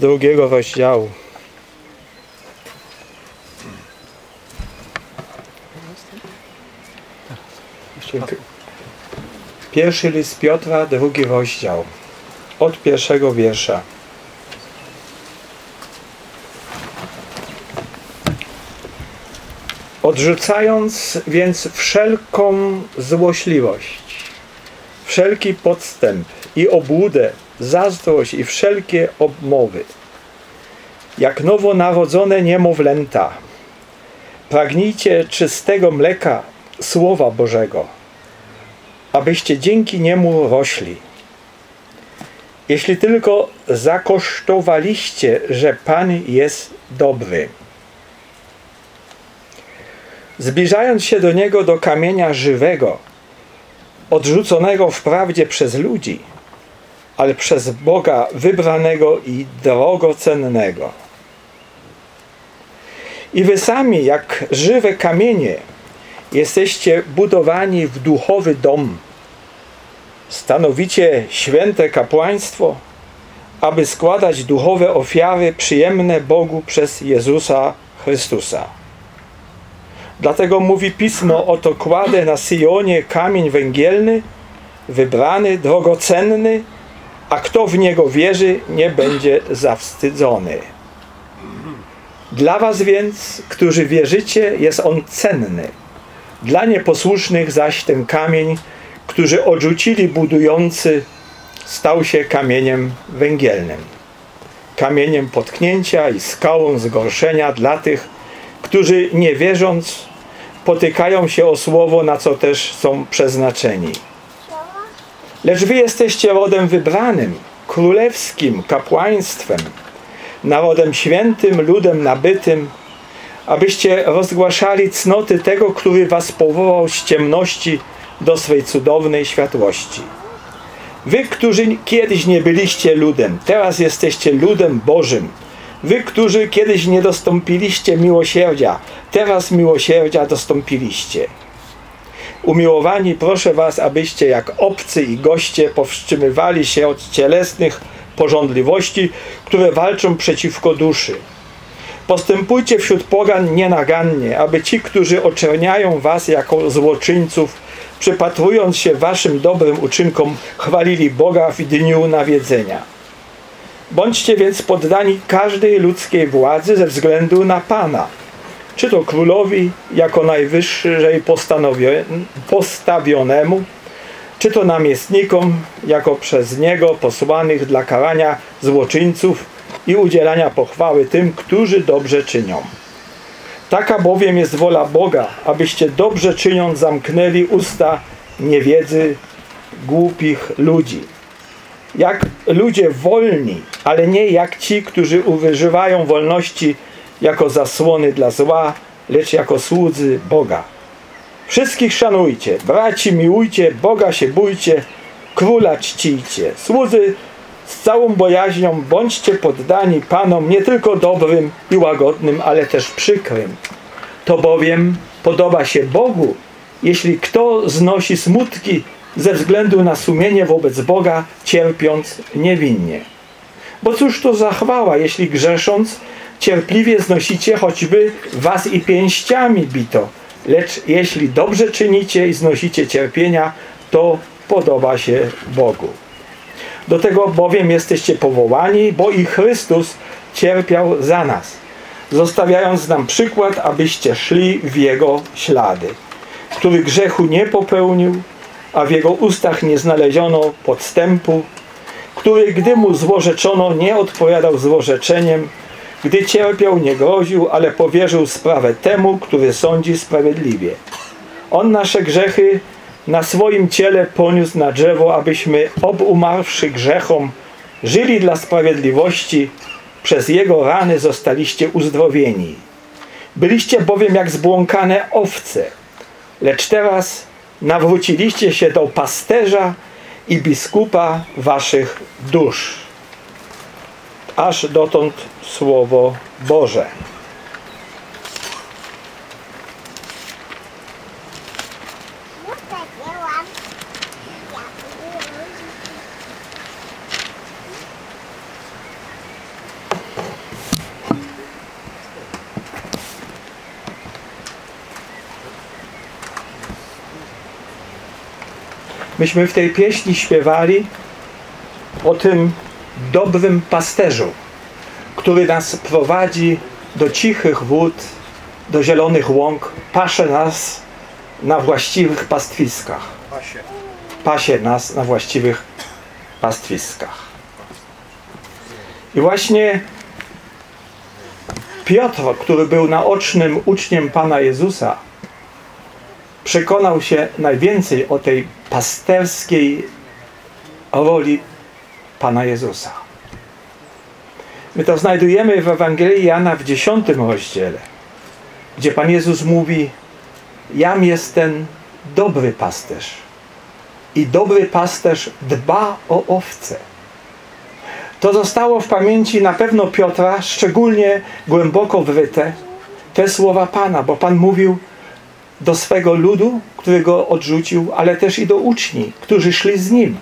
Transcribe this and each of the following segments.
drugiego rozdziału. Pierwszy list Piotra, drugi rozdział. Od pierwszego wiersza. Odrzucając więc wszelką złośliwość, wszelki podstęp i obłudę, zazdrość i wszelkie obmowy, jak nowonarodzone niemowlęta, pragnijcie czystego mleka Słowa Bożego, abyście dzięki niemu rośli. Jeśli tylko zakosztowaliście, że Pan jest dobry. Zbliżając się do Niego do kamienia żywego, odrzuconego wprawdzie przez ludzi, ale przez Boga wybranego i drogocennego. I wy sami, jak żywe kamienie, jesteście budowani w duchowy dom. Stanowicie święte kapłaństwo, aby składać duchowe ofiary przyjemne Bogu przez Jezusa Chrystusa. Dlatego mówi Pismo, oto kładę na Sionie kamień węgielny, wybrany, drogocenny, a kto w niego wierzy, nie będzie zawstydzony. Dla was więc, którzy wierzycie, jest on cenny. Dla nieposłusznych zaś ten kamień, którzy odrzucili budujący, stał się kamieniem węgielnym. Kamieniem potknięcia i skałą zgorszenia dla tych, którzy nie wierząc, potykają się o słowo, na co też są przeznaczeni. Lecz wy jesteście rodem wybranym, królewskim kapłaństwem, narodem świętym, ludem nabytym, abyście rozgłaszali cnoty tego, który was powołał z ciemności do swej cudownej światłości. Wy, którzy kiedyś nie byliście ludem, teraz jesteście ludem Bożym. Wy, którzy kiedyś nie dostąpiliście miłosierdzia, teraz miłosierdzia dostąpiliście. Umiłowani, proszę was, abyście jak obcy i goście powstrzymywali się od cielesnych porządliwości, które walczą przeciwko duszy. Postępujcie wśród pogan nienagannie, aby ci, którzy oczerniają was jako złoczyńców, przypatrując się waszym dobrym uczynkom, chwalili Boga w dniu nawiedzenia. Bądźcie więc poddani każdej ludzkiej władzy ze względu na Pana, czy to królowi jako najwyższej postawionemu, czy to namiestnikom jako przez niego posłanych dla karania złoczyńców i udzielania pochwały tym, którzy dobrze czynią. Taka bowiem jest wola Boga, abyście dobrze czyniąc zamknęli usta niewiedzy głupich ludzi. Jak ludzie wolni, ale nie jak ci, którzy używają wolności jako zasłony dla zła, lecz jako słudzy Boga. Wszystkich szanujcie, braci miłujcie, Boga się bójcie, króla czcijcie. Słudzy z całą bojaźnią bądźcie poddani Panom nie tylko dobrym i łagodnym, ale też przykrym. To bowiem podoba się Bogu, jeśli kto znosi smutki ze względu na sumienie wobec Boga, cierpiąc niewinnie. Bo cóż to za chwała, jeśli grzesząc, cierpliwie znosicie choćby was i pięściami bito, lecz jeśli dobrze czynicie i znosicie cierpienia, to podoba się Bogu. Do tego bowiem jesteście powołani, bo i Chrystus cierpiał za nas, zostawiając nam przykład, abyście szli w Jego ślady, który grzechu nie popełnił, a w Jego ustach nie znaleziono podstępu, który, gdy mu złorzeczono, nie odpowiadał złorzeczeniem, gdy cierpiał, nie groził, ale powierzył sprawę temu, który sądzi sprawiedliwie. On nasze grzechy na swoim ciele poniósł na drzewo, abyśmy obumarwszy grzechom, żyli dla sprawiedliwości, przez Jego rany zostaliście uzdrowieni. Byliście bowiem jak zbłąkane owce, lecz teraz nawróciliście się do pasterza i biskupa waszych dusz aż dotąd Słowo Boże. Myśmy w tej pieśni śpiewali o tym, dobrym pasterzu, który nas prowadzi do cichych wód, do zielonych łąk, pasze nas na właściwych pastwiskach. Pasie. Nas na właściwych pastwiskach. I właśnie Piotr, który był naocznym uczniem Pana Jezusa, przekonał się najwięcej o tej pasterskiej roli Pana Jezusa. My to znajdujemy w Ewangelii Jana w dziesiątym rozdziale, gdzie Pan Jezus mówi Jam jest ten dobry pasterz i dobry pasterz dba o owce. To zostało w pamięci na pewno Piotra szczególnie głęboko wryte te słowa Pana, bo Pan mówił do swego ludu, który go odrzucił, ale też i do uczni, którzy szli z nim.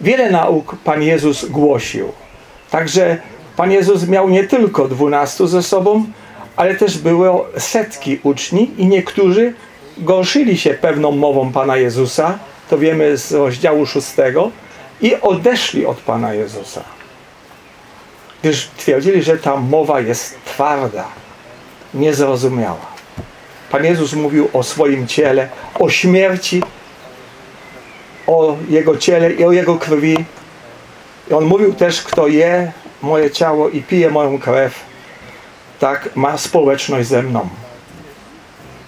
Wiele nauk Pan Jezus głosił. Także Pan Jezus miał nie tylko dwunastu ze sobą, ale też było setki uczni i niektórzy gorszyli się pewną mową Pana Jezusa, to wiemy z rozdziału szóstego, i odeszli od Pana Jezusa. Gdyż twierdzili, że ta mowa jest twarda, niezrozumiała. Pan Jezus mówił o swoim ciele, o śmierci, o Jego ciele i o Jego krwi. I On mówił też, kto je moje ciało i pije moją krew, tak ma społeczność ze mną.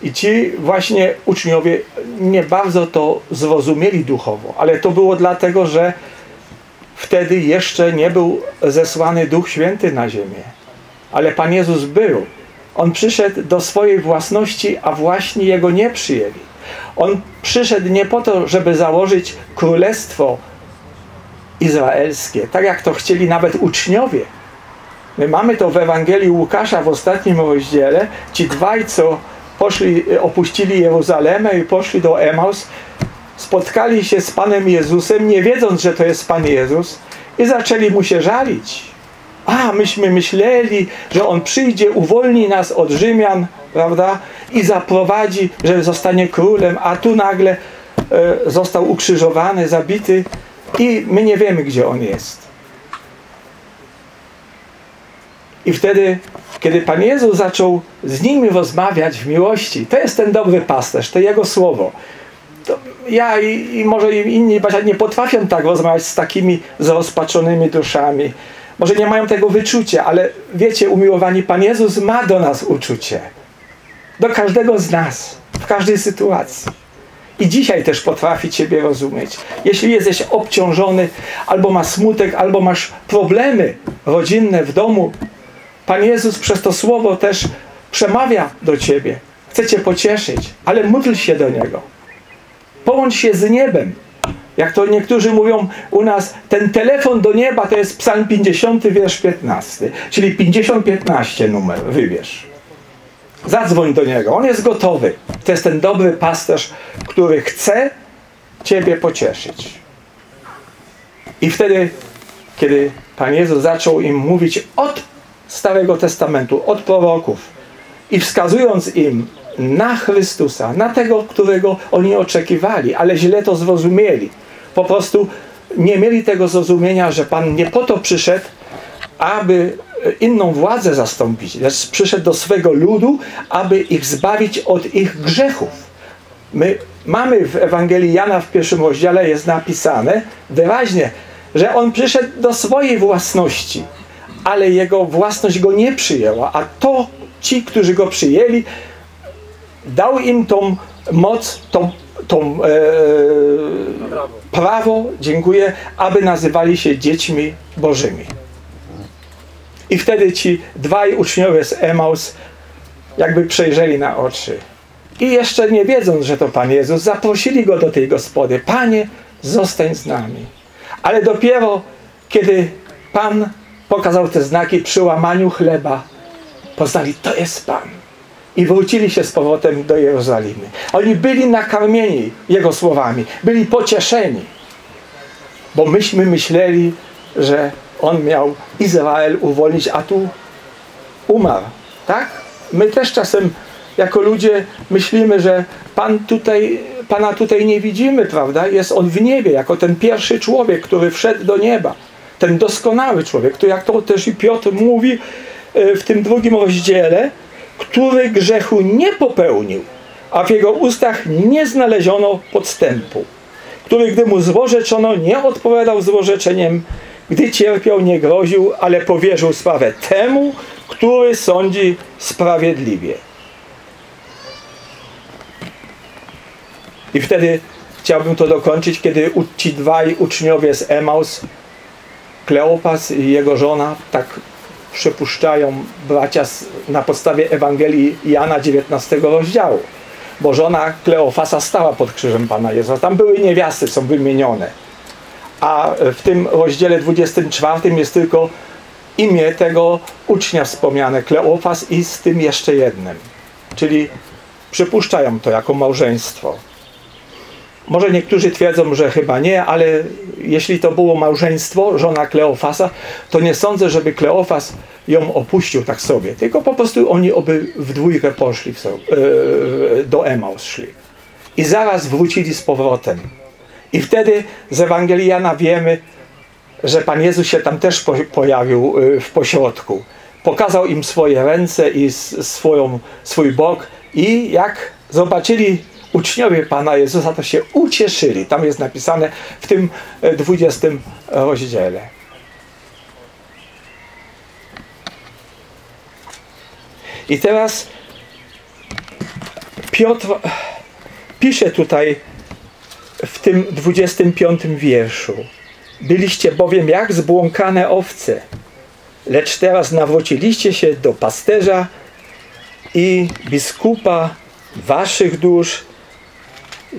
I ci właśnie uczniowie nie bardzo to zrozumieli duchowo, ale to było dlatego, że wtedy jeszcze nie był zesłany Duch Święty na ziemię. Ale Pan Jezus był. On przyszedł do swojej własności, a właśnie Jego nie przyjęli. On przyszedł nie po to, żeby założyć królestwo izraelskie, tak jak to chcieli nawet uczniowie. My mamy to w Ewangelii Łukasza w ostatnim rozdziale. Ci dwaj, co poszli, opuścili Jeruzalemę i poszli do Emaus, spotkali się z Panem Jezusem, nie wiedząc, że to jest Pan Jezus i zaczęli Mu się żalić. A, myśmy myśleli, że On przyjdzie, uwolni nas od Rzymian, prawda? I zaprowadzi, że zostanie królem, a tu nagle e, został ukrzyżowany, zabity i my nie wiemy, gdzie On jest. I wtedy, kiedy Pan Jezus zaczął z nimi rozmawiać w miłości, to jest ten dobry pasterz, to Jego słowo. To ja i, i może inni nie potrafią tak rozmawiać z takimi zrozpaczonymi duszami. Może nie mają tego wyczucia, ale wiecie, umiłowani Pan Jezus ma do nas uczucie. Do każdego z nas, w każdej sytuacji. I dzisiaj też potrafi Ciebie rozumieć. Jeśli jesteś obciążony, albo masz smutek, albo masz problemy rodzinne w domu, Pan Jezus przez to słowo też przemawia do Ciebie. Chce Cię pocieszyć, ale módl się do Niego. Połącz się z niebem. Jak to niektórzy mówią u nas, ten telefon do nieba to jest psalm 50, wiersz 15. Czyli 50-15 numer, wybierz. Zadzwoń do Niego, On jest gotowy. To jest ten dobry pasterz, który chce Ciebie pocieszyć. I wtedy, kiedy Pan Jezus zaczął im mówić od Starego Testamentu, od proroków i wskazując im na Chrystusa, na tego, którego oni oczekiwali, ale źle to zrozumieli. Po prostu nie mieli tego zrozumienia, że Pan nie po to przyszedł, aby inną władzę zastąpić, lecz przyszedł do swego ludu, aby ich zbawić od ich grzechów. My mamy w Ewangelii Jana w pierwszym rozdziale jest napisane wyraźnie, że On przyszedł do swojej własności, ale jego własność go nie przyjęła, a to ci, którzy go przyjęli, dał im tą moc, tą, tą e, prawo, dziękuję, aby nazywali się dziećmi Bożymi. I wtedy ci dwaj uczniowie z Emaus jakby przejrzeli na oczy. I jeszcze nie wiedząc, że to Pan Jezus, zaprosili go do tej gospody. Panie, zostań z nami. Ale dopiero kiedy Pan pokazał te znaki przy łamaniu chleba. Poznali, to jest Pan. I wrócili się z powrotem do Jerozolimy. Oni byli nakarmieni Jego słowami. Byli pocieszeni. Bo myśmy myśleli, że On miał Izrael uwolnić, a tu umarł. Tak? My też czasem jako ludzie myślimy, że Pan tutaj Pana tutaj nie widzimy, prawda? Jest On w niebie, jako ten pierwszy człowiek, który wszedł do nieba. Ten doskonały człowiek, to jak to też i Piotr mówi e, w tym drugim rozdziale, który grzechu nie popełnił, a w jego ustach nie znaleziono podstępu, który gdy mu złorzeczono, nie odpowiadał złorzeczeniem, gdy cierpiał, nie groził, ale powierzył sprawę temu, który sądzi sprawiedliwie. I wtedy chciałbym to dokończyć, kiedy ci dwaj uczniowie z Emaus, Kleopas i jego żona, tak przypuszczają bracia na podstawie Ewangelii Jana 19 rozdziału. Bo żona Kleofasa stała pod krzyżem Pana Jezusa. Tam były niewiasty, są wymienione. A w tym rozdziale 24 jest tylko imię tego ucznia wspomniane, Kleofas i z tym jeszcze jednym. Czyli przypuszczają to jako małżeństwo. Może niektórzy twierdzą, że chyba nie, ale jeśli to było małżeństwo, żona Kleofasa, to nie sądzę, żeby Kleofas ją opuścił tak sobie. Tylko po prostu oni oby w dwójkę poszli w sobie, do Emaus szli. I zaraz wrócili z powrotem. I wtedy z Ewangelii Jana wiemy, że Pan Jezus się tam też pojawił e, w pośrodku. Pokazał im swoje ręce i swoją, swój bok i jak zobaczyli uczniowie Pana Jezusa to się ucieszyli. Tam jest napisane w tym 20 e, rozdziale. I teraz Piotr pisze tutaj w tym 25 wierszu. Byliście bowiem jak zbłąkane owce, lecz teraz nawróciliście się do pasterza i biskupa waszych dusz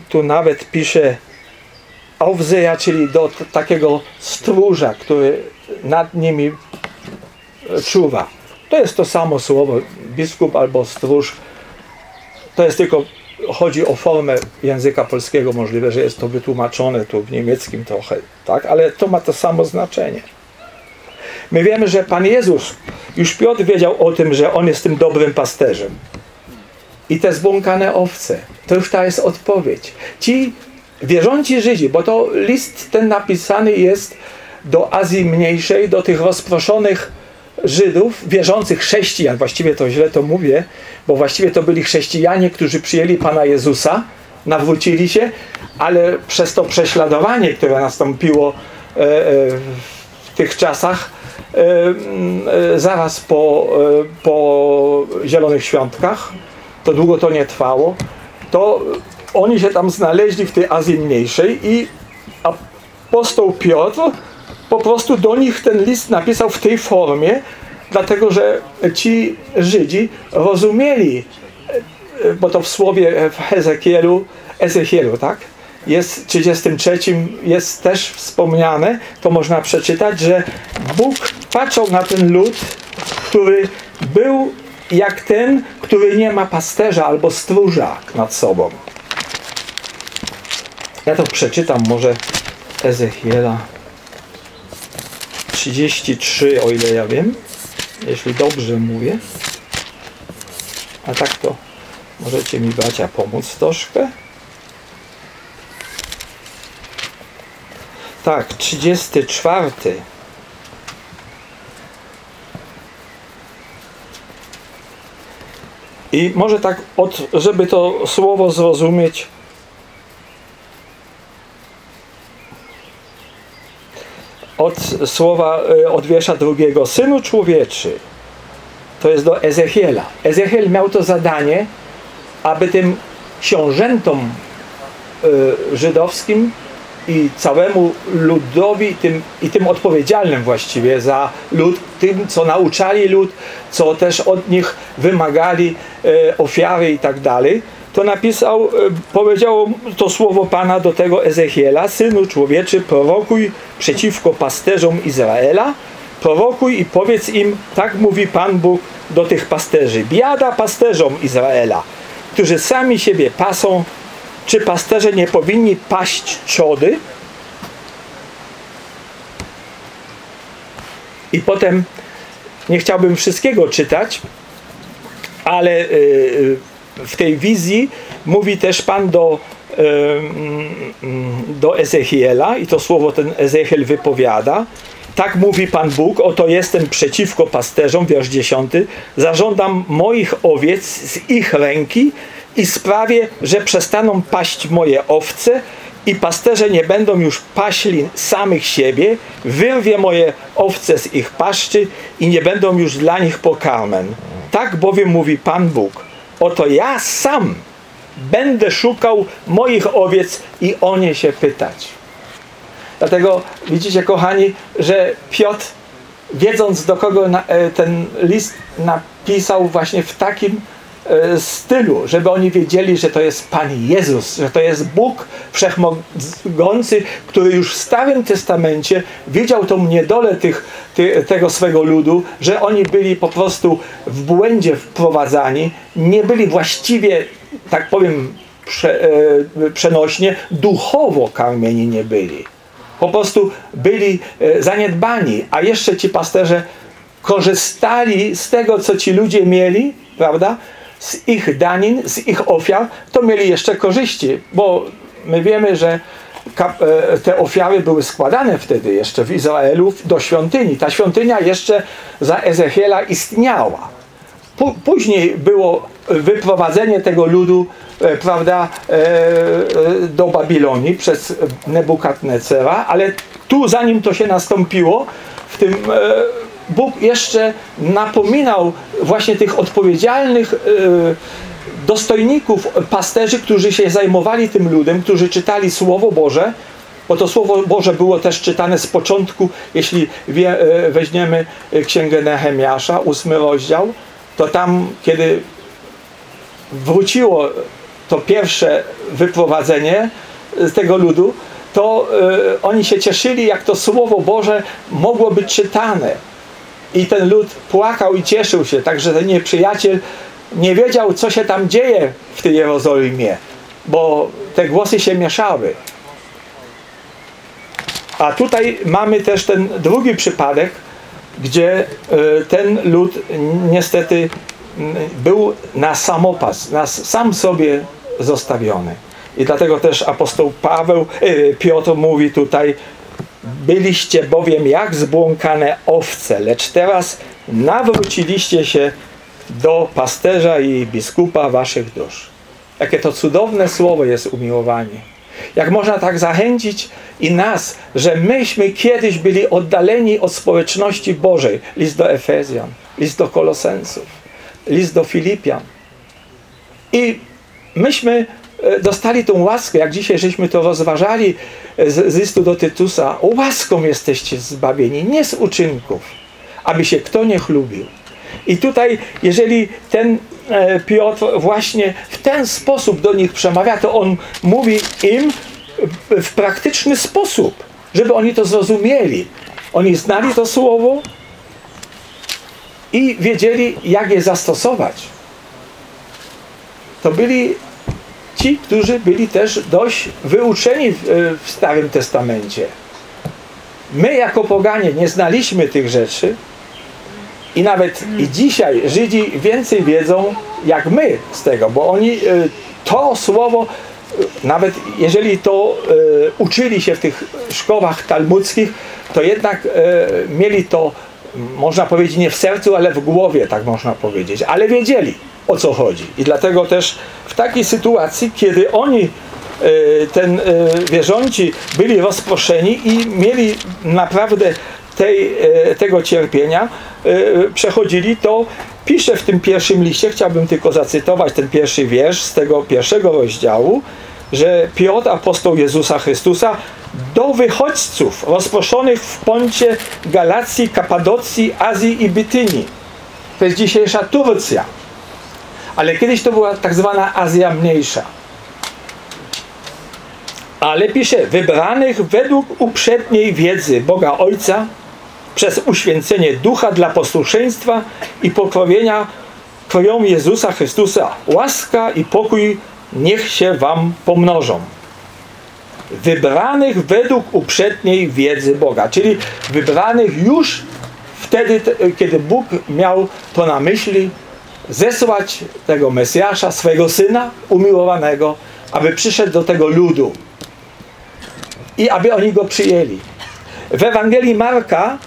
tu nawet pisze Owzeja, czyli do takiego stróża, który nad nimi czuwa. To jest to samo słowo, biskup albo stróż. To jest tylko, chodzi o formę języka polskiego, możliwe, że jest to wytłumaczone tu w niemieckim trochę, tak? ale to ma to samo znaczenie. My wiemy, że Pan Jezus, już Piotr wiedział o tym, że On jest tym dobrym pasterzem i te zbłąkane owce. To już ta jest odpowiedź. Ci wierzący Żydzi, bo to list ten napisany jest do Azji Mniejszej, do tych rozproszonych Żydów, wierzących chrześcijan, właściwie to źle to mówię, bo właściwie to byli chrześcijanie, którzy przyjęli Pana Jezusa, nawrócili się, ale przez to prześladowanie, które nastąpiło e, e, w tych czasach, e, zaraz po, po Zielonych Świątkach, to długo to nie trwało, to oni się tam znaleźli w tej Azji Mniejszej i apostoł Piotr po prostu do nich ten list napisał w tej formie, dlatego że ci Żydzi rozumieli, bo to w słowie w Hezekielu, Ezechielu, tak? Jest w 33 jest też wspomniane, to można przeczytać, że Bóg patrzył na ten lud, który był jak ten, który nie ma pasterza albo stróża nad sobą. Ja to przeczytam może Ezechiela 33, o ile ja wiem, jeśli dobrze mówię. A tak to możecie mi bracia pomóc troszkę. Tak, 34. I może tak, od, żeby to słowo zrozumieć, od słowa, e, od wiersza drugiego, Synu człowieczy, to jest do Ezechiela. Ezechiel miał to zadanie, aby tym książętom y, żydowskim i całemu ludowi tym, i tym odpowiedzialnym właściwie za lud, tym co nauczali lud, co też od nich wymagali e, ofiary i tak dalej, to napisał, e, powiedział to słowo Pana do tego Ezechiela, synu człowieczy, prorokuj przeciwko pasterzom Izraela, prorokuj i powiedz im, tak mówi Pan Bóg do tych pasterzy, biada pasterzom Izraela, którzy sami siebie pasą czy pasterze nie powinni paść trzody? I potem nie chciałbym wszystkiego czytać, ale y, y, w tej wizji mówi też Pan do do Ezechiela i to słowo ten Ezechiel wypowiada. Tak mówi Pan Bóg, oto jestem przeciwko pasterzom, wiersz 10. Zażądam moich owiec z ich ręki i sprawię, że przestaną paść moje owce i pasterze nie będą już paśli samych siebie, wyrwie moje owce z ich paszczy i nie będą już dla nich pokarmem. Tak bowiem mówi Pan Bóg. Oto ja sam będę szukał moich owiec i o nie się pytać. Dlatego widzicie, kochani, że Piotr, wiedząc do kogo e, ten list napisał właśnie w takim stylu, żeby oni wiedzieli, że to jest Pan Jezus, że to jest Bóg Wszechmogący, który już w Starym Testamencie widział tą niedolę tych, ty, tego swego ludu, że oni byli po prostu w błędzie wprowadzani, nie byli właściwie, tak powiem prze, e, przenośnie, duchowo karmieni nie byli po prostu byli e, zaniedbani, a jeszcze ci pasterze korzystali z tego, co ci ludzie mieli, prawda? Z ich danin, z ich ofiar, to mieli jeszcze korzyści, bo my wiemy, że e, te ofiary były składane wtedy jeszcze w Izraelu do świątyni. Ta świątynia jeszcze za Ezechiela istniała. Później było wyprowadzenie tego ludu E, prawda, e, do Babilonii przez Nebukadnecera, ale tu zanim to się nastąpiło, w tym Bóg jeszcze napominał właśnie tych odpowiedzialnych dostojników, pasterzy, którzy się zajmowali tym ludem, którzy czytali Słowo Boże, bo to Słowo Boże było też czytane z początku, jeśli wie, weźmiemy Księgę Nehemiasza, ósmy rozdział, to tam, kiedy wróciło to pierwsze wyprowadzenie z tego ludu, to y, oni się cieszyli, jak to Słowo Boże mogło być czytane. I ten lud płakał i cieszył się, także ten nieprzyjaciel nie wiedział, co się tam dzieje w tej Jerozolimie, bo te głosy się mieszały. A tutaj mamy też ten drugi przypadek, gdzie y, ten lud niestety był na samopas, na sam sobie zostawiony. I dlatego też apostoł Paweł, yy, Piotr mówi tutaj, byliście bowiem jak zbłąkane owce, lecz teraz nawróciliście się do pasterza i biskupa waszych dusz. Jakie to cudowne słowo jest umiłowanie. Jak można tak zachęcić i nas, że myśmy kiedyś byli oddaleni od społeczności Bożej. List do Efezjan, list do Kolosensów, list do Filipian. I myśmy dostali tą łaskę, jak dzisiaj żeśmy to rozważali e, z, z listu do Tytusa, łaską jesteście zbawieni, nie z uczynków, aby się kto nie chlubił. I tutaj, jeżeli ten e, Piotr właśnie w ten sposób do nich przemawia, to on mówi im w praktyczny sposób, żeby oni to zrozumieli. Oni znali to słowo i wiedzieli, jak je zastosować to byli ci, którzy byli też dość wyuczeni w, e, w Starym Testamencie. My jako poganie nie znaliśmy tych rzeczy i nawet i dzisiaj Żydzi więcej wiedzą jak my z tego, bo oni e, to słowo e, nawet jeżeli to uczyli się w tych szkołach talmudzkich, to jednak mieli to można powiedzieć nie w sercu, ale w głowie, tak można powiedzieć, ale wiedzieli o co chodzi. I dlatego też w takiej sytuacji, kiedy oni e, ten e, wierząci byli rozproszeni i mieli naprawdę tej, e, tego cierpienia przechodzili, to pisze w tym pierwszym liście, chciałbym tylko zacytować ten pierwszy wiersz z tego pierwszego rozdziału, że Piotr, apostoł Jezusa Chrystusa, do wychodźców rozproszonych w poncie Galacji, Kapadocji, Azji i Bytynii. To jest dzisiejsza Turcja ale kiedyś to była tak zwana Azja Mniejsza. Ale pisze, wybranych według uprzedniej wiedzy Boga Ojca przez uświęcenie ducha dla posłuszeństwa i pokrowienia krwią Jezusa Chrystusa. Łaska i pokój niech się wam pomnożą. Wybranych według uprzedniej wiedzy Boga, czyli wybranych już wtedy, kiedy Bóg miał to na myśli, zesłać tego Mesjasza, swego Syna umiłowanego aby przyszedł do tego ludu i aby oni go przyjęli. W Ewangelii Marka,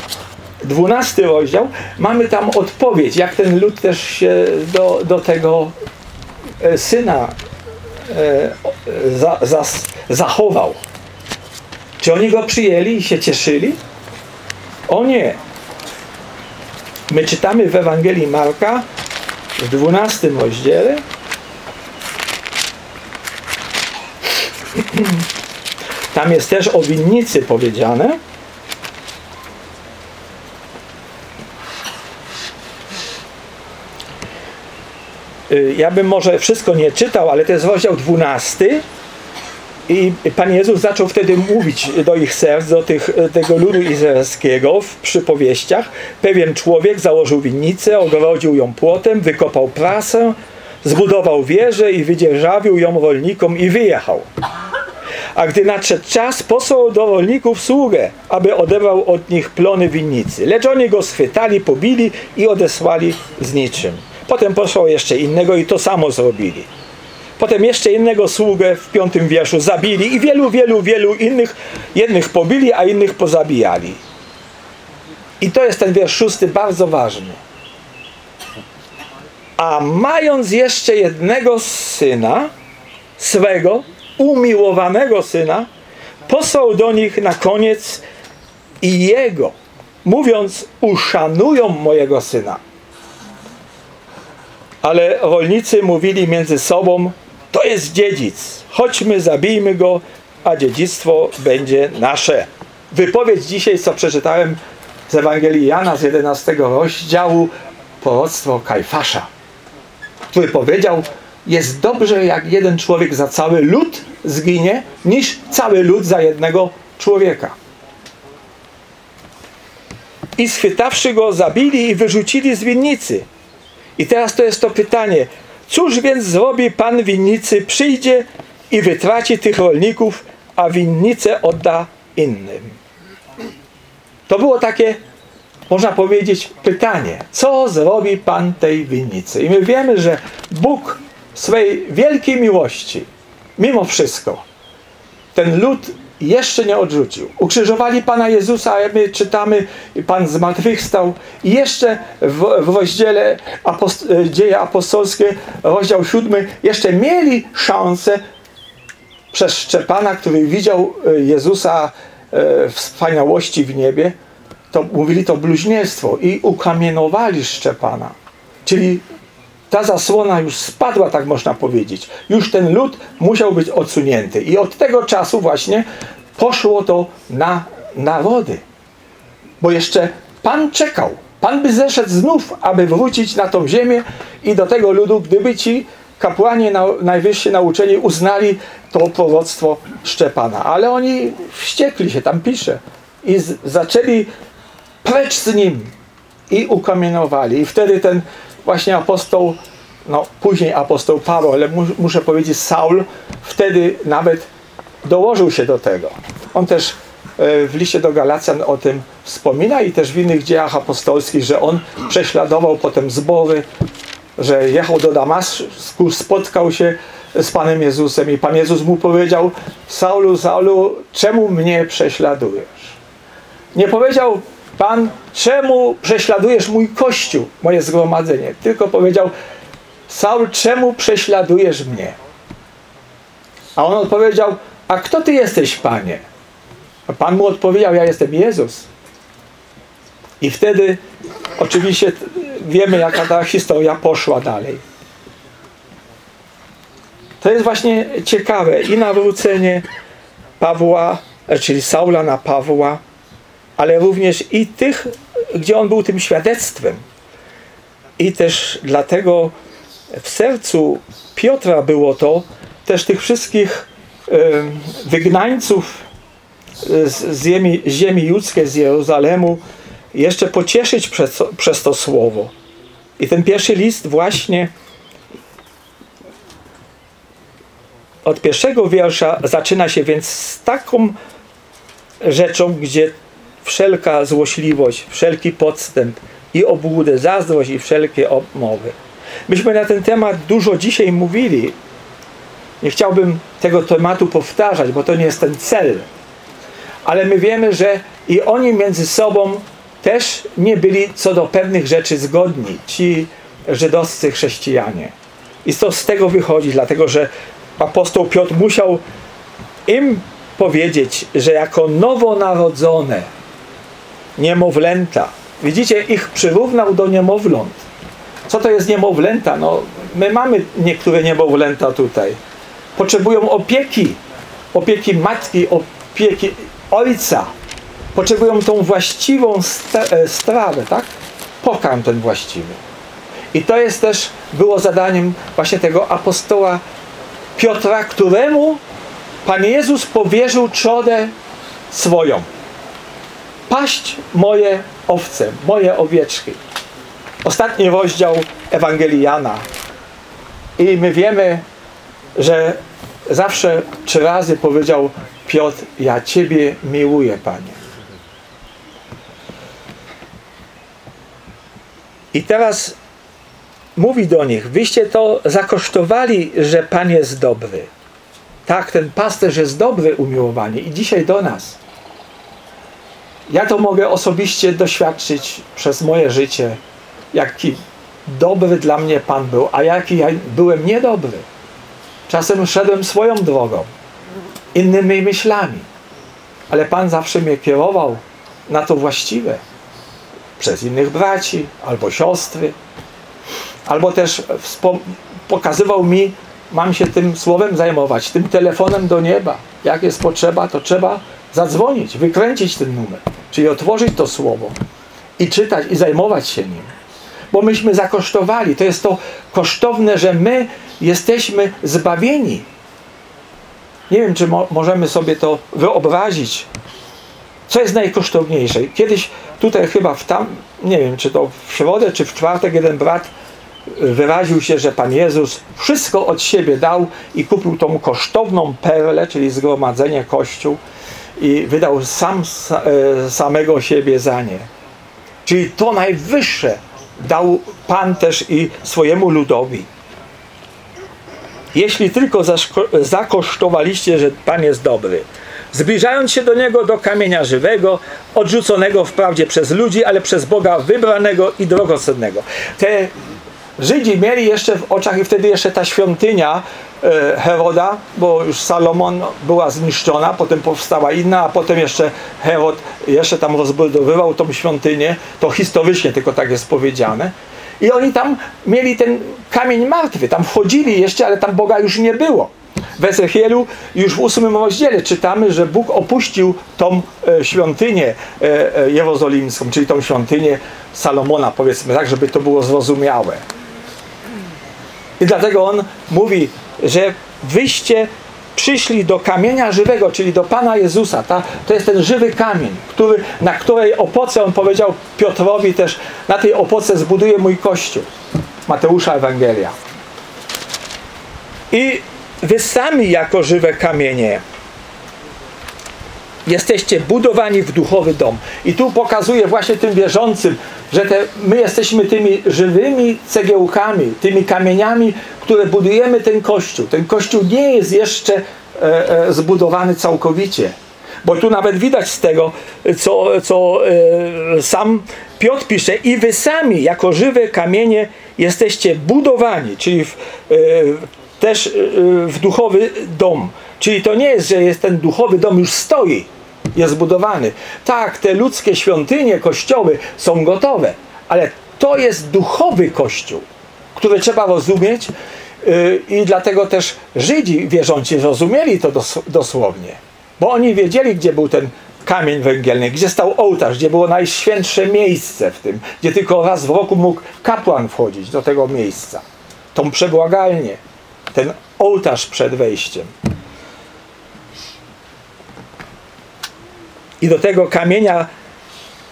12 rozdział, mamy tam odpowiedź, jak ten lud też się do, do tego e, syna e, za, za, zachował. Czy oni go przyjęli i się cieszyli? O nie. My czytamy w Ewangelii Marka w 12 rozdziale Tam jest też o winnicy powiedziane. Y, ja bym może wszystko nie czytał, ale to jest rozdział 12 i Pan Jezus zaczął wtedy mówić do ich serc, do tych, tego ludu izraelskiego w przypowieściach. Pewien człowiek założył winnicę, ogrodził ją płotem, wykopał prasę, zbudował wieżę i wydzierżawił ją rolnikom i wyjechał. A gdy nadszedł czas, posłał do rolników sługę, aby odebrał od nich plony winnicy. Lecz oni go schwytali, pobili i odesłali z niczym. Potem posłał jeszcze innego i to samo zrobili. Potem jeszcze innego sługę w piątym wierszu zabili i wielu, wielu, wielu innych, jednych pobili, a innych pozabijali. I to jest ten wiersz szósty bardzo ważny. A mając jeszcze jednego syna, swego, umiłowanego syna, posłał do nich na koniec i jego, mówiąc, uszanują mojego syna. Ale rolnicy mówili między sobą, to jest dziedzic, chodźmy, zabijmy go, a dziedzictwo będzie nasze. Wypowiedź dzisiaj, co przeczytałem z Ewangelii Jana z 11 rozdziału, proroctwo Kajfasza, który powiedział, jest dobrze, jak jeden człowiek za cały lud zginie, niż cały lud za jednego człowieka. I schwytawszy go, zabili i wyrzucili z winnicy. I teraz to jest to pytanie, cóż więc zrobi Pan winnicy? Przyjdzie i wytraci tych rolników, a winnicę odda innym. To było takie, można powiedzieć, pytanie. Co zrobi Pan tej winnicy? I my wiemy, że Bóg swej wielkiej miłości, mimo wszystko, ten lud jeszcze nie odrzucił. Ukrzyżowali Pana Jezusa, a my czytamy, Pan zmartwychwstał i jeszcze w, w rozdziale apost Dzieje Apostolskie, rozdział siódmy, jeszcze mieli szansę przez Szczepana, który widział e, Jezusa e, wspaniałości w niebie, to mówili to bluźnierstwo i ukamienowali Szczepana. Czyli ta zasłona już spadła, tak można powiedzieć. Już ten lud musiał być odsunięty. I od tego czasu właśnie poszło to na narody. Bo jeszcze Pan czekał. Pan by zeszedł znów, aby wrócić na tą ziemię i do tego ludu, gdyby ci kapłani na, najwyżsi nauczeni uznali to proroctwo Szczepana. Ale oni wściekli się, tam pisze. I z, zaczęli precz z nim i ukamienowali. I wtedy ten właśnie apostoł, no później apostoł Paweł, ale mu, muszę powiedzieć Saul, wtedy nawet dołożył się do tego. On też e, w liście do Galacjan o tym wspomina i też w innych dziejach apostolskich, że on prześladował potem zbory, że jechał do Damasku, spotkał się z Panem Jezusem i Pan Jezus mu powiedział Saulu, Saulu, czemu mnie prześladujesz? Nie powiedział Pan, czemu prześladujesz mój kościół, moje zgromadzenie? Tylko powiedział, Saul, czemu prześladujesz mnie? A on odpowiedział, a kto ty jesteś, Panie? A Pan mu odpowiedział, ja jestem Jezus. I wtedy oczywiście wiemy, jaka ta historia poszła dalej. To jest właśnie ciekawe i nawrócenie Pawła, e, czyli Saula na Pawła, ale również i tych, gdzie on był tym świadectwem. I też dlatego w sercu Piotra było to, też tych wszystkich wygnańców z ziemi, ziemi judzkiej, z Jerozolemu, jeszcze pocieszyć przez, przez to słowo. I ten pierwszy list właśnie od pierwszego wiersza zaczyna się więc z taką rzeczą, gdzie wszelka złośliwość, wszelki podstęp i obłudę, zazdrość i wszelkie obmowy. Myśmy na ten temat dużo dzisiaj mówili Nie chciałbym tego tematu powtarzać, bo to nie jest ten cel. Ale my wiemy, że i oni między sobą też nie byli co do pewnych rzeczy zgodni, ci żydowscy chrześcijanie. I to z tego wychodzi, dlatego że apostoł Piotr musiał im powiedzieć, że jako nowonarodzone niemowlęta, widzicie, ich przyrównał do niemowląt. Co to jest niemowlęta? No, my mamy niektóre niemowlęta tutaj. Potrzebują opieki, opieki matki, opieki ojca. Potrzebują tą właściwą e, strawę, tak? Pokarm ten właściwy. I to jest też, było zadaniem właśnie tego apostoła Piotra, któremu Pan Jezus powierzył trzodę swoją. Paść moje owce, moje owieczki. Ostatni rozdział Ewangelii Jana. I my wiemy, że zawsze trzy razy powiedział Piotr, ja Ciebie miłuję, Panie. I teraz mówi do nich, wyście to zakosztowali, że Pan jest dobry. Tak, ten pasterz jest dobry, umiłowani. I dzisiaj do nas. Ja to mogę osobiście doświadczyć przez moje życie, jaki dobry dla mnie Pan był, a jaki ja byłem niedobry. Czasem szedłem swoją drogą, innymi myślami, ale Pan zawsze mnie kierował na to właściwe. Przez innych braci albo siostry, albo też pokazywał mi, mam się tym słowem zajmować, tym telefonem do nieba. Jak jest potrzeba, to trzeba zadzwonić, wykręcić ten numer, czyli otworzyć to słowo i czytać i zajmować się nim. Bo myśmy zakosztowali. To jest to kosztowne, że my jesteśmy zbawieni. Nie wiem, czy mo możemy sobie to wyobrazić. Co jest najkosztowniejsze? Kiedyś tutaj chyba w tam, nie wiem, czy to w środę, czy w czwartek jeden brat wyraził się, że Pan Jezus wszystko od siebie dał i kupił tą kosztowną perlę, czyli zgromadzenie Kościół i wydał sam e, samego siebie za nie. Czyli to najwyższe dał Pan też i swojemu ludowi. Jeśli tylko zakosztowaliście, że Pan jest dobry, zbliżając się do Niego, do kamienia żywego, odrzuconego wprawdzie przez ludzi, ale przez Boga wybranego i drogocennego. Te Żydzi mieli jeszcze w oczach i wtedy jeszcze ta świątynia Heroda, bo już Salomon była zniszczona, potem powstała inna, a potem jeszcze Herod jeszcze tam rozbudowywał tą świątynię, to historycznie tylko tak jest powiedziane. I oni tam mieli ten kamień martwy, tam wchodzili jeszcze, ale tam Boga już nie było. W Ezechielu już w ósmym rozdziale czytamy, że Bóg opuścił tą e, świątynię e, jerozolimską, czyli tą świątynię Salomona, powiedzmy tak, żeby to było zrozumiałe. I dlatego on mówi, że wyście przyszli do kamienia żywego, czyli do Pana Jezusa. Ta, to jest ten żywy kamień, który, na której opoce, on powiedział Piotrowi też, na tej opoce zbuduję mój Kościół. Mateusza Ewangelia. I wy sami jako żywe kamienie jesteście budowani w duchowy dom. I tu pokazuje właśnie tym wierzącym, że te, my jesteśmy tymi żywymi cegiełkami, tymi kamieniami, które budujemy ten kościół. Ten kościół nie jest jeszcze e, e, zbudowany całkowicie. Bo tu nawet widać z tego, co, co e, sam Piotr pisze, i wy sami, jako żywe kamienie, jesteście budowani, czyli w, e, też e, w duchowy dom. Czyli to nie jest, że jest ten duchowy dom już stoi, jest zbudowany. Tak, te ludzkie świątynie, kościoły są gotowe, ale to jest duchowy kościół, który trzeba rozumieć yy, i dlatego też Żydzi wierzący rozumieli to dos dosłownie, bo oni wiedzieli, gdzie był ten kamień węgielny, gdzie stał ołtarz, gdzie było najświętsze miejsce w tym, gdzie tylko raz w roku mógł kapłan wchodzić do tego miejsca. Tą przebłagalnię, ten ołtarz przed wejściem. i do tego kamienia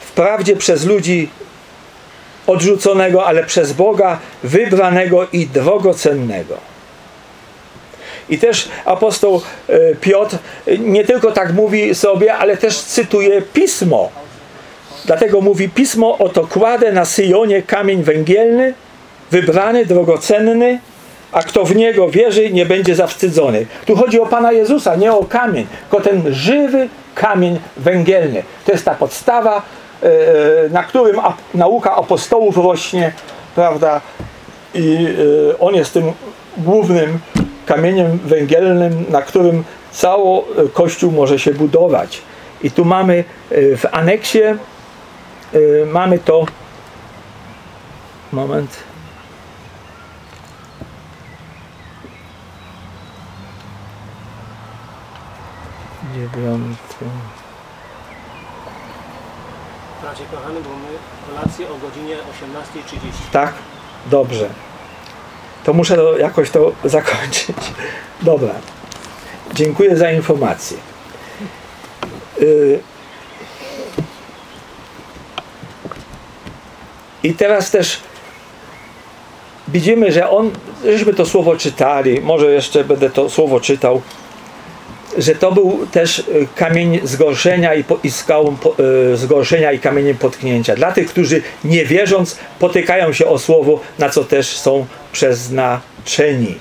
wprawdzie przez ludzi odrzuconego, ale przez Boga wybranego i drogocennego. I też apostoł e, Piotr nie tylko tak mówi sobie, ale też cytuje pismo. Dlatego mówi pismo, oto kładę na Syjonie kamień węgielny, wybrany, drogocenny, a kto w Niego wierzy, nie będzie zawstydzony. Tu chodzi o Pana Jezusa, nie o kamień, tylko ten żywy kamień węgielny. To jest ta podstawa, e, e, na którym nauka apostołów rośnie, prawda? I e, on jest tym głównym kamieniem węgielnym, na którym cały Kościół może się budować. I tu mamy w aneksie mamy to moment dziewiąty. Bracie kochany, bo my kolację o godzinie 18.30. Tak? Dobrze. To muszę to, jakoś to zakończyć. Dobra. Dziękuję za informację. Yy. I teraz też widzimy, że on, żeśmy to słowo czytali, może jeszcze będę to słowo czytał, że to był też e, kamień zgorszenia i, po, i skałą po, y, zgorszenia i kamieniem potknięcia. Dla tych, którzy nie wierząc potykają się o słowo, na co też są przeznaczeni.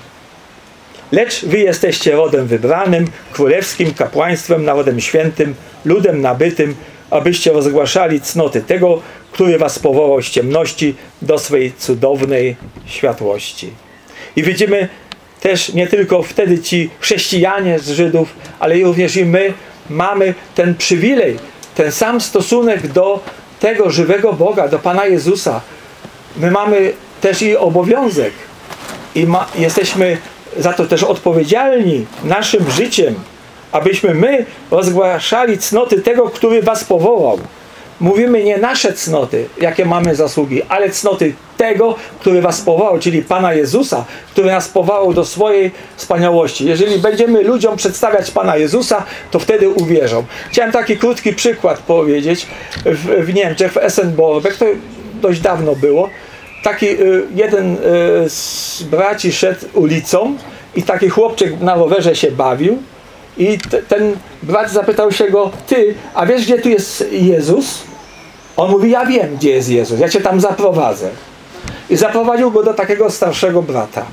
Lecz wy jesteście rodem wybranym, królewskim kapłaństwem, narodem świętym, ludem nabytym, abyście rozgłaszali cnoty tego, który was powołał z ciemności do swej cudownej światłości. I widzimy też nie tylko wtedy ci chrześcijanie z Żydów, ale również i my mamy ten przywilej, ten sam stosunek do tego żywego Boga, do Pana Jezusa. My mamy też i obowiązek i ma, jesteśmy za to też odpowiedzialni naszym życiem, abyśmy my rozgłaszali cnoty tego, który was powołał mówimy nie nasze cnoty, jakie mamy zasługi, ale cnoty tego, który was powołał, czyli Pana Jezusa, który nas powołał do swojej wspaniałości. Jeżeli będziemy ludziom przedstawiać Pana Jezusa, to wtedy uwierzą. Chciałem taki krótki przykład powiedzieć. W, w Niemczech, w Essenborbeck, to dość dawno było, taki y, jeden y, z braci szedł ulicą i taki chłopczyk na rowerze się bawił i ten brat zapytał się go, ty, a wiesz gdzie tu jest Jezus? On mówi, ja wiem, gdzie jest Jezus, ja cię tam zaprowadzę. I zaprowadził go do takiego starszego brata.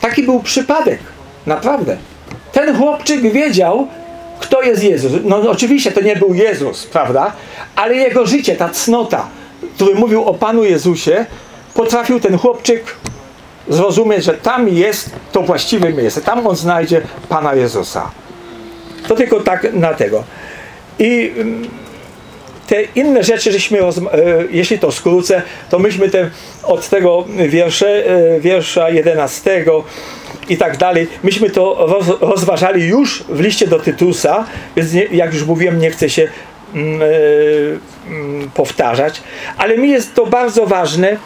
Taki był przypadek, naprawdę. Ten chłopczyk wiedział, kto jest Jezus. No oczywiście to nie był Jezus, prawda? Ale jego życie, ta cnota, który mówił o Panu Jezusie, potrafił ten chłopczyk zrozumieć, że tam jest to właściwe miejsce. Tam on znajdzie Pana Jezusa. To tylko tak na tego. I mm, te inne rzeczy, żeśmy, e, jeśli to skrócę, to myśmy te, od tego wiersze, e, wiersza 11 i tak dalej, myśmy to roz, rozważali już w liście do Tytusa, więc nie, jak już mówiłem, nie chcę się mm, e, mm, powtarzać, ale mi jest to bardzo ważne,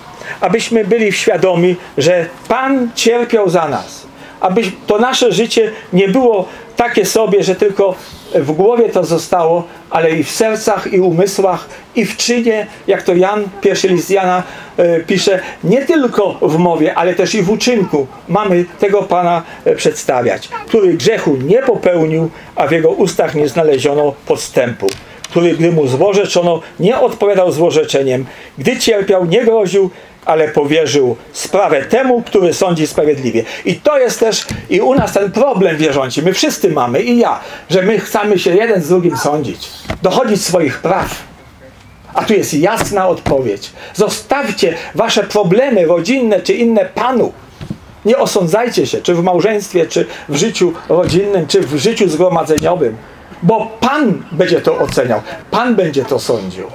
abyśmy byli świadomi, że Pan cierpiał za nas. Aby to nasze życie nie było takie sobie, że tylko w głowie to zostało, ale i w sercach, i umysłach, i w czynie, jak to Jan, pierwszy list Jana e, pisze, nie tylko w mowie, ale też i w uczynku mamy tego Pana e, przedstawiać, który grzechu nie popełnił, a w jego ustach nie znaleziono podstępu który gdy mu złorzeczono, nie odpowiadał złorzeczeniem. Gdy cierpiał, nie groził, ale powierzył sprawę temu, który sądzi sprawiedliwie. I to jest też i u nas ten problem wierzący. My wszyscy mamy, i ja, że my chcemy się jeden z drugim sądzić, dochodzić swoich praw. A tu jest jasna odpowiedź. Zostawcie wasze problemy rodzinne czy inne Panu. Nie osądzajcie się, czy w małżeństwie, czy w życiu rodzinnym, czy w życiu zgromadzeniowym. Bo Pan będzie to oceniał. Pan będzie to sądził.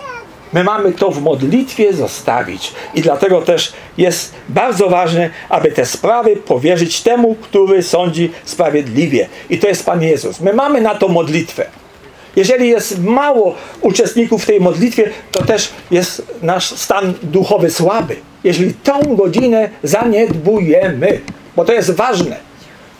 My mamy to w modlitwie zostawić. I dlatego też jest bardzo ważne, aby te sprawy powierzyć temu, który sądzi sprawiedliwie. I to jest Pan Jezus. My mamy na to modlitwę. Jeżeli jest mało uczestników w tej modlitwie, to też jest nasz stan duchowy słaby. Jeżeli tą godzinę zaniedbujemy, bo to jest ważne.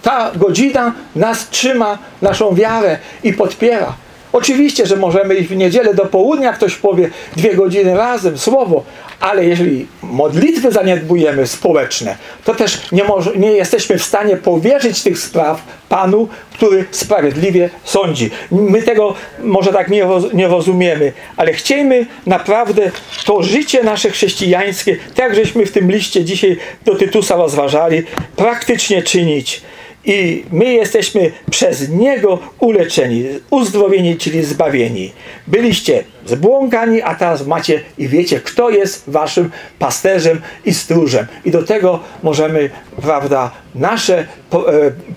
Ta godzina nas trzyma, naszą wiarę i podpiera. Oczywiście, że możemy iść w niedzielę do południa, ktoś powie dwie godziny razem, słowo, ale jeżeli modlitwy zaniedbujemy społeczne, to też nie, nie jesteśmy w stanie powierzyć tych spraw Panu, który sprawiedliwie sądzi. My tego może tak nie, nie rozumiemy, ale chciejmy naprawdę to życie nasze chrześcijańskie, tak żeśmy w tym liście dzisiaj do Tytusa rozważali, praktycznie czynić. I my jesteśmy przez Niego uleczeni, uzdrowieni, czyli zbawieni. Byliście zbłąkani, a teraz macie i wiecie, kto jest waszym pasterzem i stróżem. I do tego możemy, prawda, nasze e,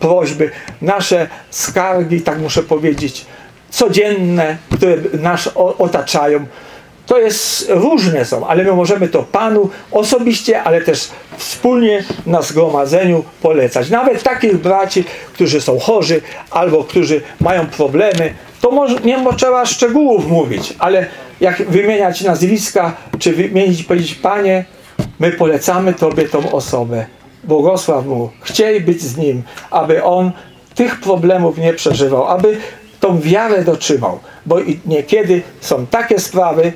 prośby, nasze skargi, tak muszę powiedzieć, codzienne, które nas otaczają, to jest różne są, ale my możemy to Panu osobiście, ale też wspólnie na zgromadzeniu polecać. Nawet takich braci, którzy są chorzy albo którzy mają problemy, to może, nie trzeba szczegółów mówić, ale jak wymieniać nazwiska, czy wymienić, powiedzieć, Panie, my polecamy Tobie tą osobę. Błogosław mu, chciej być z nim, aby on tych problemów nie przeżywał, aby tą wiarę dotrzymał, bo niekiedy są takie sprawy,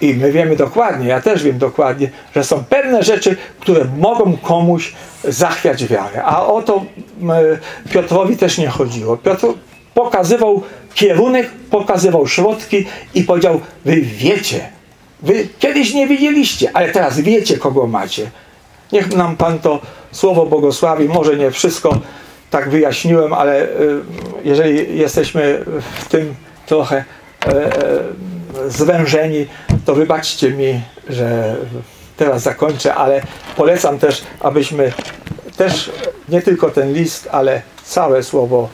i my wiemy dokładnie, ja też wiem dokładnie, że są pewne rzeczy, które mogą komuś zachwiać wiarę. A o to Piotrowi też nie chodziło. Piotr pokazywał kierunek, pokazywał środki i powiedział, wy wiecie, wy kiedyś nie wiedzieliście, ale teraz wiecie, kogo macie. Niech nam Pan to słowo błogosławi. Może nie wszystko tak wyjaśniłem, ale jeżeli jesteśmy w tym trochę zwężeni, to wybaczcie mi, że teraz zakończę, ale polecam też, abyśmy też nie tylko ten list, ale całe słowo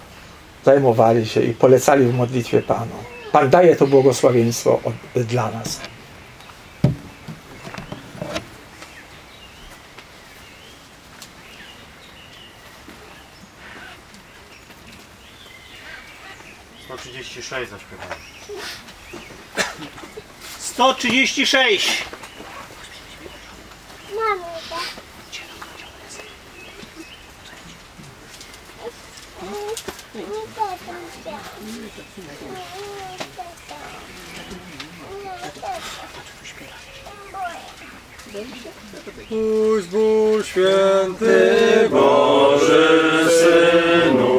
zajmowali się i polecali w modlitwie Panu. Pan daje to błogosławieństwo od, dla nas. Sto trzydzieści sześć zaśpiewałem. 136. Pójdź ból święty Boży Synu,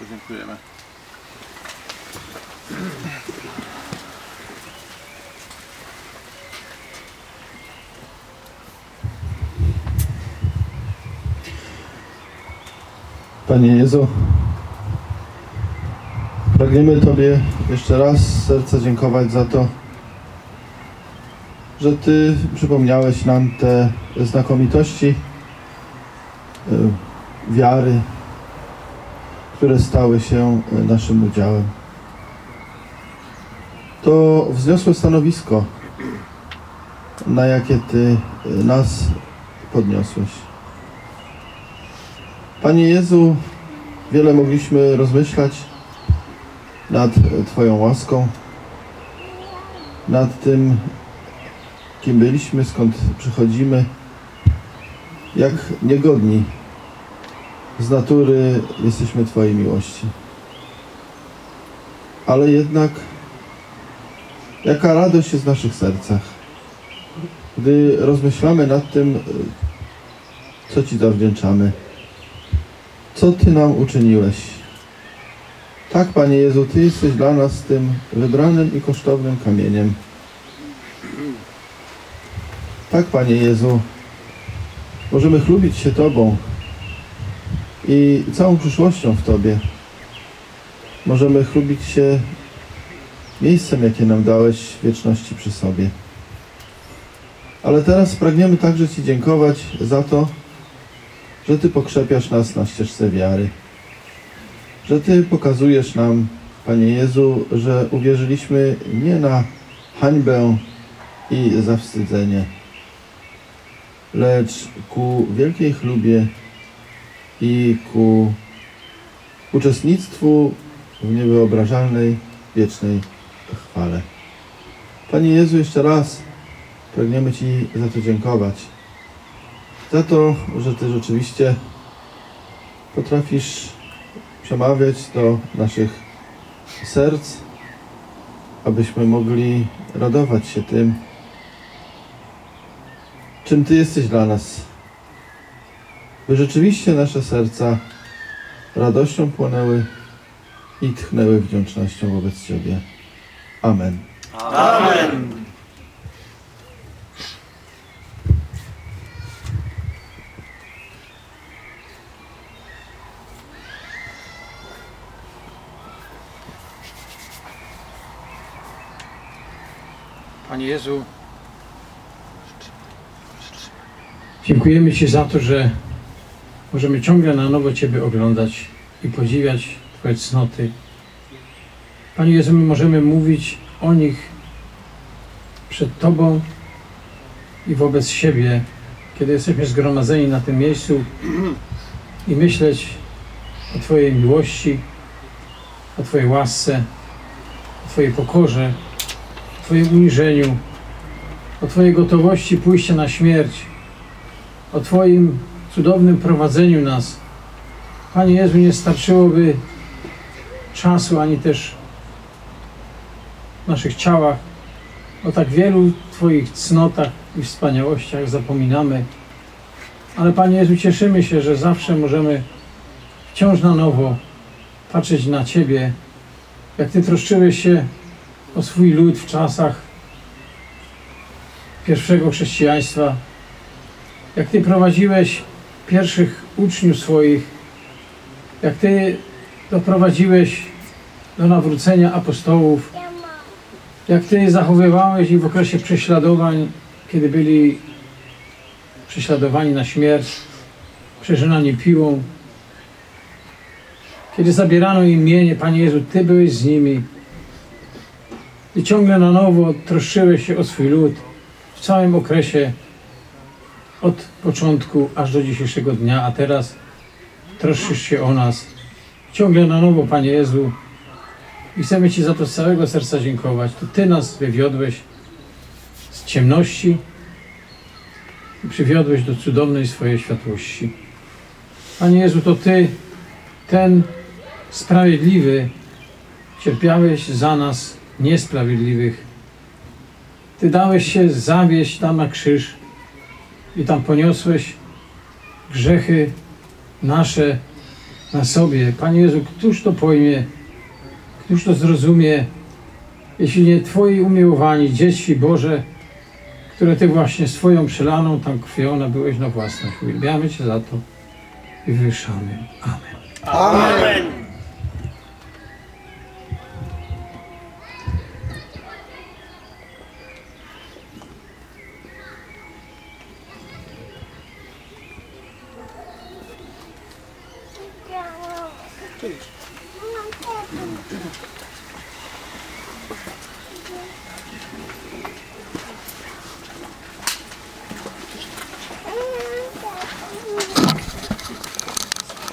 Dziękujemy. Panie Jezu, pragniemy Tobie jeszcze raz z serca dziękować za to, że Ty przypomniałeś nam te znakomitości y, wiary, które stały się y, naszym udziałem. To wzniosłe stanowisko, na jakie Ty y, nas podniosłeś. Panie Jezu, wiele mogliśmy rozmyślać nad Twoją łaską, nad tym, kim byliśmy, skąd przychodzimy, jak niegodni z natury jesteśmy Twojej miłości. Ale jednak, jaka radość jest w naszych sercach, gdy rozmyślamy nad tym, co Ci zawdzięczamy. Co Ty nam uczyniłeś? Tak, Panie Jezu, Ty jesteś dla nas tym wybranym i kosztownym kamieniem. Tak, Panie Jezu, możemy chlubić się Tobą i całą przyszłością w Tobie. Możemy chlubić się miejscem, jakie nam dałeś wieczności przy sobie. Ale teraz pragniemy także Ci dziękować za to, że Ty pokrzepiasz nas na ścieżce wiary, że Ty pokazujesz nam, Panie Jezu, że uwierzyliśmy nie na hańbę i zawstydzenie, lecz ku wielkiej chlubie i ku uczestnictwu w niewyobrażalnej, wiecznej chwale. Panie Jezu, jeszcze raz pragniemy Ci za to dziękować za to, że Ty rzeczywiście potrafisz przemawiać do naszych serc, abyśmy mogli radować się tym, czym Ty jesteś dla nas. By rzeczywiście nasze serca radością płonęły i tchnęły wdzięcznością wobec Ciebie. Amen. Amen. Panie Jezu, dziękujemy Ci za to, że możemy ciągle na nowo Ciebie oglądać i podziwiać Twoje cnoty. Panie Jezu, my możemy mówić o nich przed Tobą i wobec siebie, kiedy jesteśmy zgromadzeni na tym miejscu i myśleć o Twojej miłości, o Twojej łasce, o Twojej pokorze, o Twoim uniżeniu, o Twojej gotowości pójścia na śmierć, o Twoim cudownym prowadzeniu nas. Panie Jezu, nie starczyłoby czasu ani też w naszych ciałach. O tak wielu Twoich cnotach i wspaniałościach zapominamy. Ale Panie Jezu, cieszymy się, że zawsze możemy wciąż na nowo patrzeć na Ciebie, jak Ty troszczyłeś się o swój lud w czasach pierwszego chrześcijaństwa, jak Ty prowadziłeś pierwszych uczniów swoich, jak Ty doprowadziłeś do nawrócenia apostołów, jak Ty zachowywałeś ich w okresie prześladowań, kiedy byli prześladowani na śmierć, przeżynani piłą, kiedy zabierano im mienie, Panie Jezu, Ty byłeś z nimi. Ty ciągle na nowo troszczyłeś się o swój lud w całym okresie od początku aż do dzisiejszego dnia, a teraz troszczysz się o nas. Ciągle na nowo, Panie Jezu. I chcemy Ci za to z całego serca dziękować. To Ty nas wywiodłeś z ciemności i przywiodłeś do cudownej swojej światłości. Panie Jezu, to Ty, ten sprawiedliwy, cierpiałeś za nas niesprawiedliwych. Ty dałeś się zawieść tam na krzyż i tam poniosłeś grzechy nasze na sobie. Panie Jezu, któż to pojmie, któż to zrozumie, jeśli nie Twoi umiłowani dzieci Boże, które Ty właśnie swoją przelaną tam krwią nabyłeś na własność. Uwielbiamy Cię za to i wywyższamy. Amen. Amen.